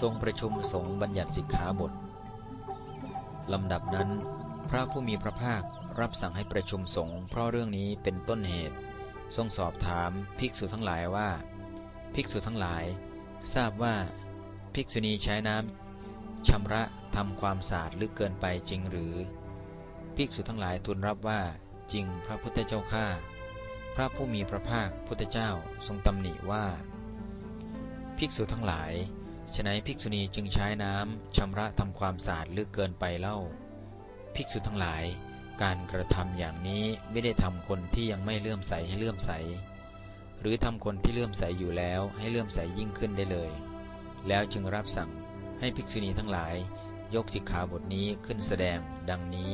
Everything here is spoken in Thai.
ทรงประชุมสงฆ์บัญญัติสิกขาบทลำดับนั้น พระผู้มีพระภาครับสั่งให้ประชุมสงฆ์เพราะเรื่องนี้เป็นต้นเหตุ ทรงสอบถามภิกษุทั้งหลายว่า ภิกษุทั้งหลาย ทราบว่า ภิกษุณีใช้น้ำชำระทำความสะอาดลึกเกินไปจริงหรือ ภิกษุทั้งหลายทูลรับว่าจริงพระพุทธเจ้าข้าพระผู้มีพระภาคพุทธเจ้าทรงตำหนิว่า ภิกษุทั้งหลาย ฉนัยภิกษุณีจึงใช้น้ำชำระทำความสะอาดลึกเกินไปเล่า ภิกษุทั้งหลาย การกระทำอย่างนี้ไม่ได้ทำคนที่ยังไม่เลื่อมใสให้เลื่อมใส หรือทำคนที่เลื่อมใสอยู่แล้วให้เลื่อมใสยิ่งขึ้นได้เลย แล้วจึงรับสั่งให้ภิกษุณีทั้งหลาย ยกสิกขาบทนี้ขึ้นแสดงดังนี้